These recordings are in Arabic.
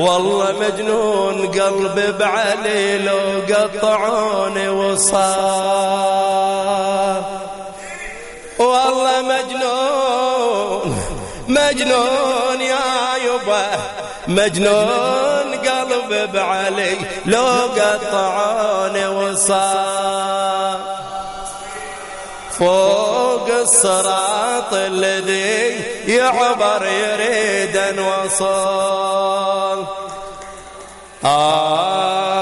والله مجنون قلبي بعلي لو قطعوني وصار والله مجنون مجنون يا يبا مجنون قلبي بعلي لو قطعوني وصار فوق الصراط الذي يعبر يريد أن وصل. آه.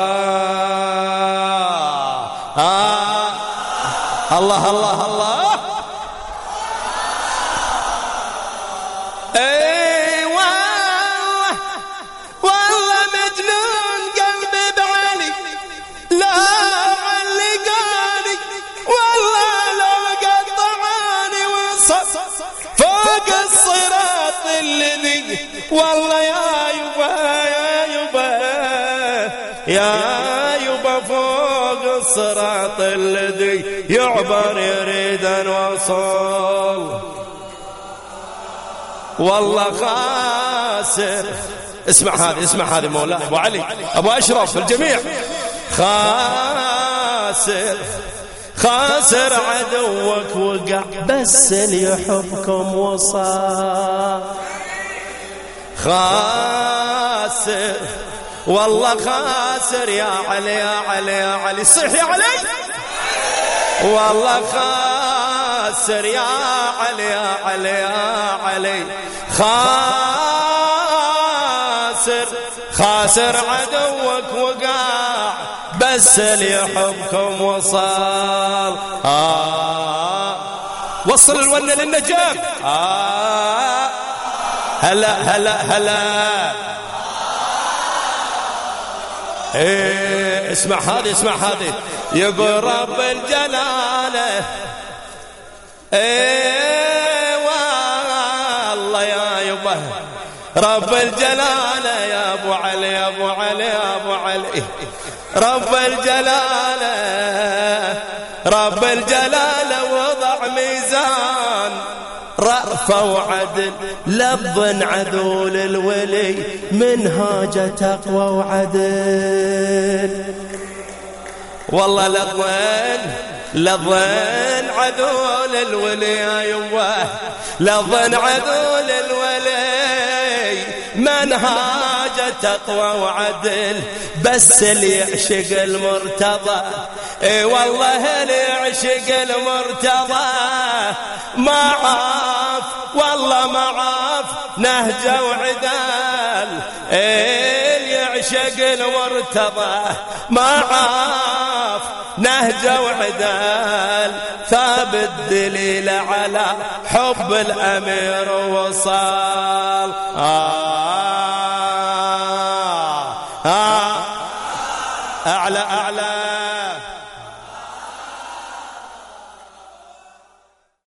آه. الله الله الله. والله يا يبا يا يبا يا يبا فوق الصراط الذي يعبر يريد أن وصل والله خاسر. اسمع هذه اسمع هذه مولاي أبو علي أبو أشرف الجميع. خاسر خاسر عدوك وقع بس اللي يحبكم وصار. خاسر. والله خاسر يا علي يا علي يا علي. صح يا علي. والله خاسر يا علي يا علي يا علي. خاسر خاسر عدوك وقع بس اللي يحبكم وصل آه. وصل الونة للنجاة. آه. هلا هلا هلا. إيه اسمع هذه اسمع هذه. يقول رب الجلالة. إيه والله يا يبا. رب الجلالة يا أبو علي يا أبو علي يا أبو علي. رب الجلالة رب الجلالة وضع ميزان. رأفة وعدل لب عذول الولي منهاج تقوى وعدل. والله لظن لظن عذول الولي يا يوة. لظن عذول الولي منهاج تقوى وعدل. بس اللي يعشق المرتضى إي والله اللي يعشق المرتضى ما عاف نهجه وعدال اللي يعشق المرتضى ما عاف نهجه وعدال. ثابت دليل على حب الأمير وصال. آه. آه. أعلى أعلى.